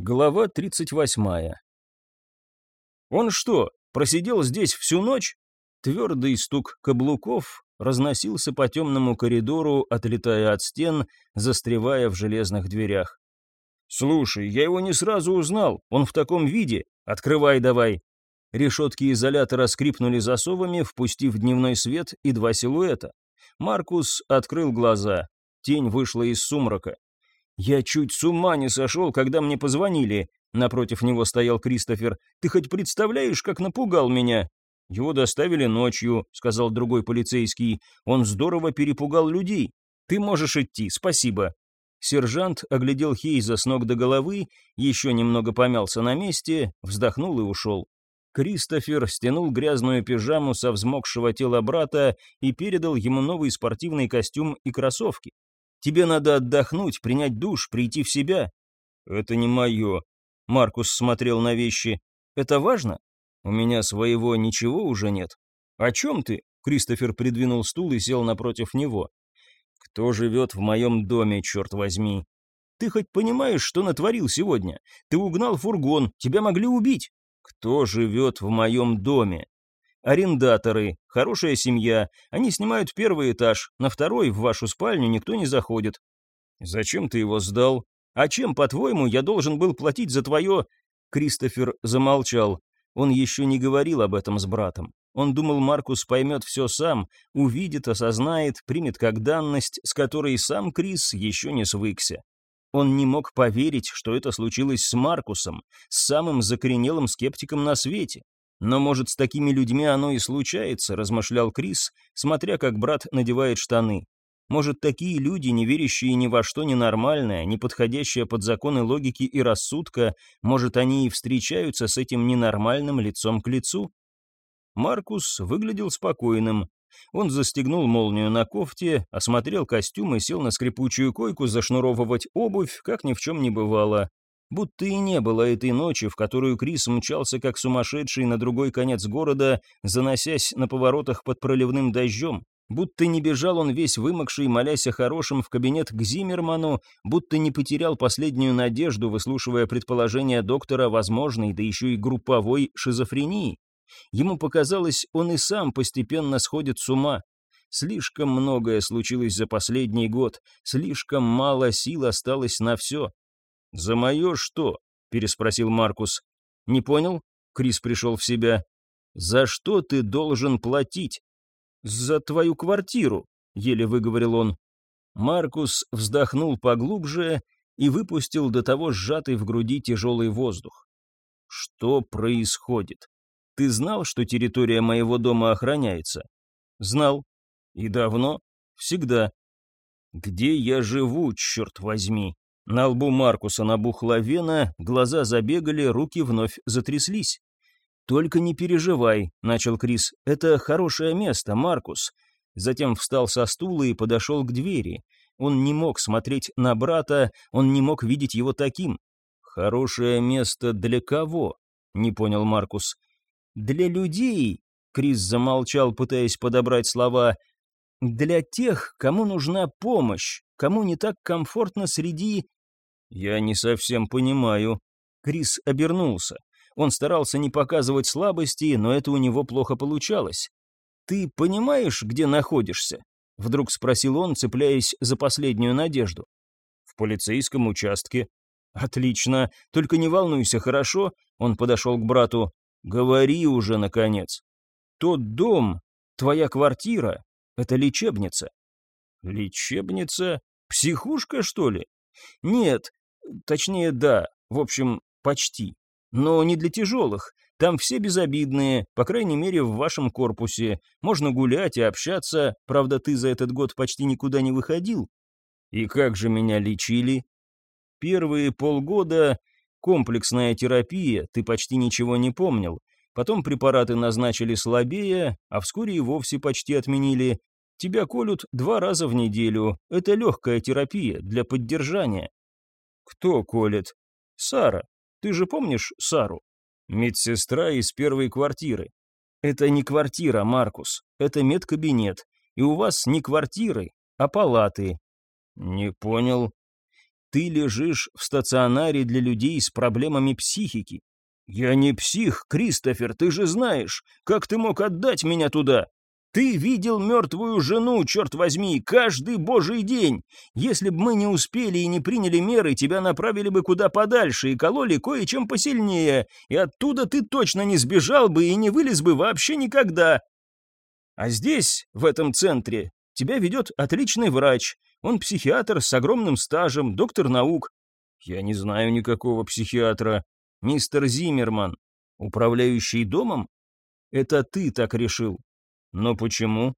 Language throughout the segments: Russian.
Глава 38. Он что, просидел здесь всю ночь? Твердый стук каблуков разносился по темному коридору, отлетая от стен, застревая в железных дверях. «Слушай, я его не сразу узнал, он в таком виде. Открывай давай». Решетки изолятора скрипнули засовами, впустив дневной свет и два силуэта. Маркус открыл глаза. Тень вышла из сумрака. «Я чуть с ума не сошел, когда мне позвонили», — напротив него стоял Кристофер. «Ты хоть представляешь, как напугал меня?» «Его доставили ночью», — сказал другой полицейский. «Он здорово перепугал людей. Ты можешь идти, спасибо». Сержант оглядел Хейза с ног до головы, еще немного помялся на месте, вздохнул и ушел. Кристофер стянул грязную пижаму со взмокшего тела брата и передал ему новый спортивный костюм и кроссовки. Тебе надо отдохнуть, принять душ, прийти в себя». «Это не мое», — Маркус смотрел на вещи. «Это важно? У меня своего ничего уже нет». «О чем ты?» — Кристофер придвинул стул и сел напротив него. «Кто живет в моем доме, черт возьми?» «Ты хоть понимаешь, что натворил сегодня? Ты угнал фургон, тебя могли убить». «Кто живет в моем доме?» Арендаторы, хорошая семья, они снимают первый этаж, на второй, в вашу спальню, никто не заходит. Зачем ты его сдал? А чем, по-твоему, я должен был платить за твое... Кристофер замолчал. Он еще не говорил об этом с братом. Он думал, Маркус поймет все сам, увидит, осознает, примет как данность, с которой сам Крис еще не свыкся. Он не мог поверить, что это случилось с Маркусом, с самым закоренелым скептиком на свете. Но, может, с такими людьми оно и случается, размышлял Крис, смотря как брат надевает штаны. Может, такие люди, не верящие ни во что ненормальное, не подходящие под законы логики и рассудка, может, они и встречаются с этим ненормальным лицом к лицу? Маркус выглядел спокойным. Он застегнул молнию на кофте, осмотрел костюм и сел на скрипучую койку зашнуровывать обувь, как ни в чем не бывало. Будто и не было этой ночи, в которую Крис мчался как сумасшедший на другой конец города, заносясь на поворотах под проливным дождем. Будто не бежал он весь вымокший, молясь о хорошем в кабинет к Зиммерману, будто не потерял последнюю надежду, выслушивая предположения доктора возможной, да еще и групповой шизофрении. Ему показалось, он и сам постепенно сходит с ума. Слишком многое случилось за последний год, слишком мало сил осталось на все. «За мое что?» — переспросил Маркус. «Не понял?» — Крис пришел в себя. «За что ты должен платить?» «За твою квартиру», — еле выговорил он. Маркус вздохнул поглубже и выпустил до того сжатый в груди тяжелый воздух. «Что происходит? Ты знал, что территория моего дома охраняется?» «Знал. И давно? Всегда. Где я живу, черт возьми?» На лбу Маркуса набухла вена, глаза забегали, руки вновь затряслись. «Только не переживай», — начал Крис, — «это хорошее место, Маркус». Затем встал со стула и подошел к двери. Он не мог смотреть на брата, он не мог видеть его таким. «Хорошее место для кого?» — не понял Маркус. «Для людей», — Крис замолчал, пытаясь подобрать слова, — «для тех, кому нужна помощь, кому не так комфортно среди «Я не совсем понимаю». Крис обернулся. Он старался не показывать слабости, но это у него плохо получалось. «Ты понимаешь, где находишься?» Вдруг спросил он, цепляясь за последнюю надежду. «В полицейском участке». «Отлично. Только не волнуйся, хорошо?» Он подошел к брату. «Говори уже, наконец. Тот дом, твоя квартира, это лечебница». «Лечебница? Психушка, что ли?» «Нет, Точнее, да, в общем, почти. Но не для тяжелых. Там все безобидные, по крайней мере, в вашем корпусе. Можно гулять и общаться, правда, ты за этот год почти никуда не выходил. И как же меня лечили? Первые полгода комплексная терапия, ты почти ничего не помнил. Потом препараты назначили слабее, а вскоре и вовсе почти отменили. Тебя колют два раза в неделю. Это легкая терапия для поддержания. «Кто колет?» «Сара. Ты же помнишь Сару?» «Медсестра из первой квартиры». «Это не квартира, Маркус. Это медкабинет. И у вас не квартиры, а палаты». «Не понял». Ты лежишь в стационаре для людей с проблемами психики. Я не псих, Кристофер, ты же знаешь. Как ты мог отдать меня туда? Ты видел мертвую жену, черт возьми, каждый божий день. Если бы мы не успели и не приняли меры, тебя направили бы куда подальше и кололи кое-чем посильнее, и оттуда ты точно не сбежал бы и не вылез бы вообще никогда. А здесь, в этом центре, тебя ведет отличный врач. Он психиатр с огромным стажем, доктор наук. Я не знаю никакого психиатра. Мистер Зиммерман, управляющий домом? Это ты так решил. Но почему?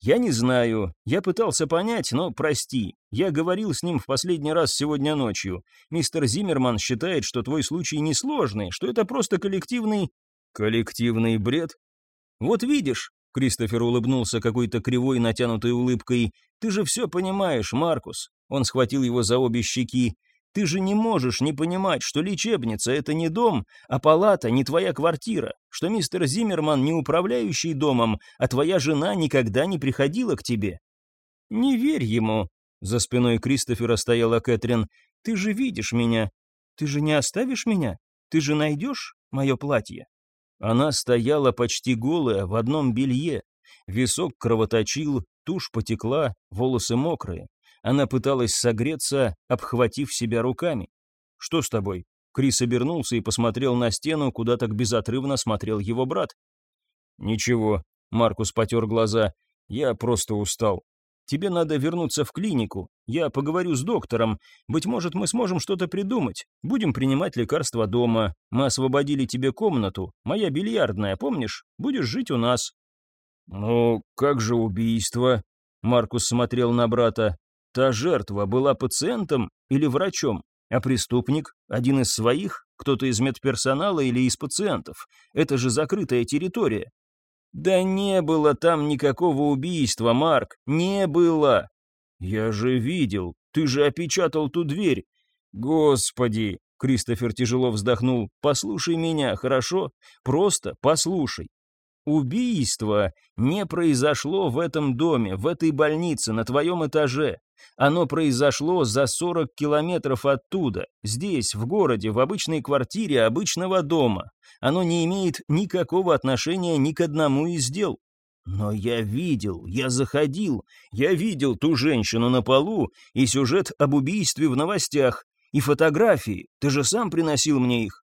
Я не знаю. Я пытался понять, но прости. Я говорил с ним в последний раз сегодня ночью. Мистер Зиммерман считает, что твой случай несложный, что это просто коллективный... Коллективный бред? Вот видишь, Кристофер улыбнулся какой-то кривой натянутой улыбкой. «Ты же все понимаешь, Маркус!» Он схватил его за обе щеки. Ты же не можешь не понимать, что лечебница — это не дом, а палата — не твоя квартира, что мистер Зиммерман не управляющий домом, а твоя жена никогда не приходила к тебе. Не верь ему. За спиной Кристофера стояла Кэтрин. Ты же видишь меня. Ты же не оставишь меня? Ты же найдешь мое платье? Она стояла почти голая, в одном белье. Висок кровоточил, тушь потекла, волосы мокрые. Она пыталась согреться, обхватив себя руками. «Что с тобой?» Крис обернулся и посмотрел на стену, куда так безотрывно смотрел его брат. «Ничего», — Маркус потер глаза, — «я просто устал. Тебе надо вернуться в клинику. Я поговорю с доктором. Быть может, мы сможем что-то придумать. Будем принимать лекарства дома. Мы освободили тебе комнату. Моя бильярдная, помнишь? Будешь жить у нас». «Ну, как же убийство?» Маркус смотрел на брата. Та жертва была пациентом или врачом, а преступник – один из своих, кто-то из медперсонала или из пациентов. Это же закрытая территория. Да не было там никакого убийства, Марк, не было. Я же видел, ты же опечатал ту дверь. Господи, Кристофер тяжело вздохнул. Послушай меня, хорошо? Просто послушай. Убийство не произошло в этом доме, в этой больнице, на твоем этаже. Оно произошло за 40 километров оттуда, здесь, в городе, в обычной квартире обычного дома. Оно не имеет никакого отношения ни к одному из дел. Но я видел, я заходил, я видел ту женщину на полу и сюжет об убийстве в новостях, и фотографии, ты же сам приносил мне их.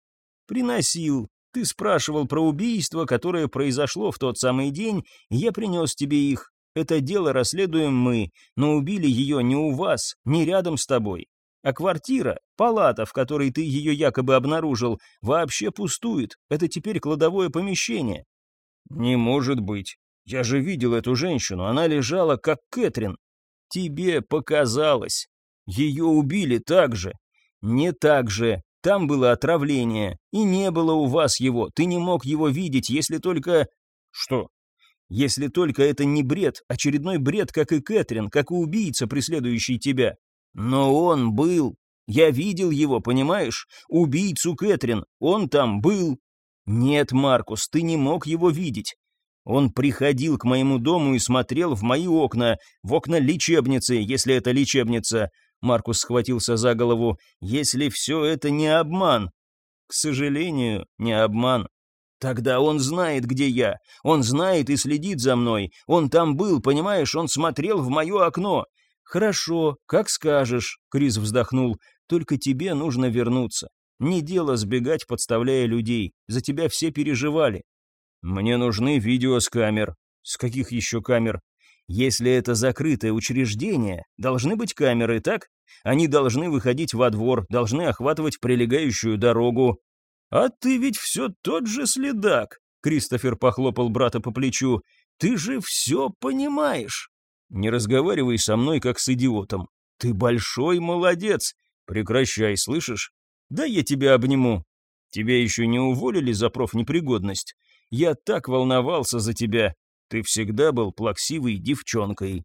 Приносил. Ты спрашивал про убийство, которое произошло в тот самый день, и я принес тебе их. Это дело расследуем мы, но убили ее не у вас, не рядом с тобой. А квартира, палата, в которой ты ее якобы обнаружил, вообще пустует. Это теперь кладовое помещение. Не может быть. Я же видел эту женщину, она лежала как Кэтрин. Тебе показалось. Ее убили так же. Не так же. Там было отравление, и не было у вас его. Ты не мог его видеть, если только... Что? Если только это не бред, очередной бред, как и Кэтрин, как и убийца, преследующий тебя. Но он был. Я видел его, понимаешь? Убийцу Кэтрин. Он там был. Нет, Маркус, ты не мог его видеть. Он приходил к моему дому и смотрел в мои окна, в окна лечебницы, если это лечебница. Маркус схватился за голову. Если все это не обман. К сожалению, не обман. Тогда он знает, где я. Он знает и следит за мной. Он там был, понимаешь, он смотрел в мое окно. Хорошо, как скажешь, Крис вздохнул. Только тебе нужно вернуться. Не дело сбегать, подставляя людей. За тебя все переживали. Мне нужны видео с камер. С каких еще камер? Если это закрытое учреждение, должны быть камеры, так? Они должны выходить во двор, должны охватывать прилегающую дорогу. «А ты ведь все тот же следак», — Кристофер похлопал брата по плечу. «Ты же все понимаешь». «Не разговаривай со мной, как с идиотом. Ты большой молодец. Прекращай, слышишь? Да я тебя обниму. Тебя еще не уволили за профнепригодность. Я так волновался за тебя. Ты всегда был плаксивой девчонкой».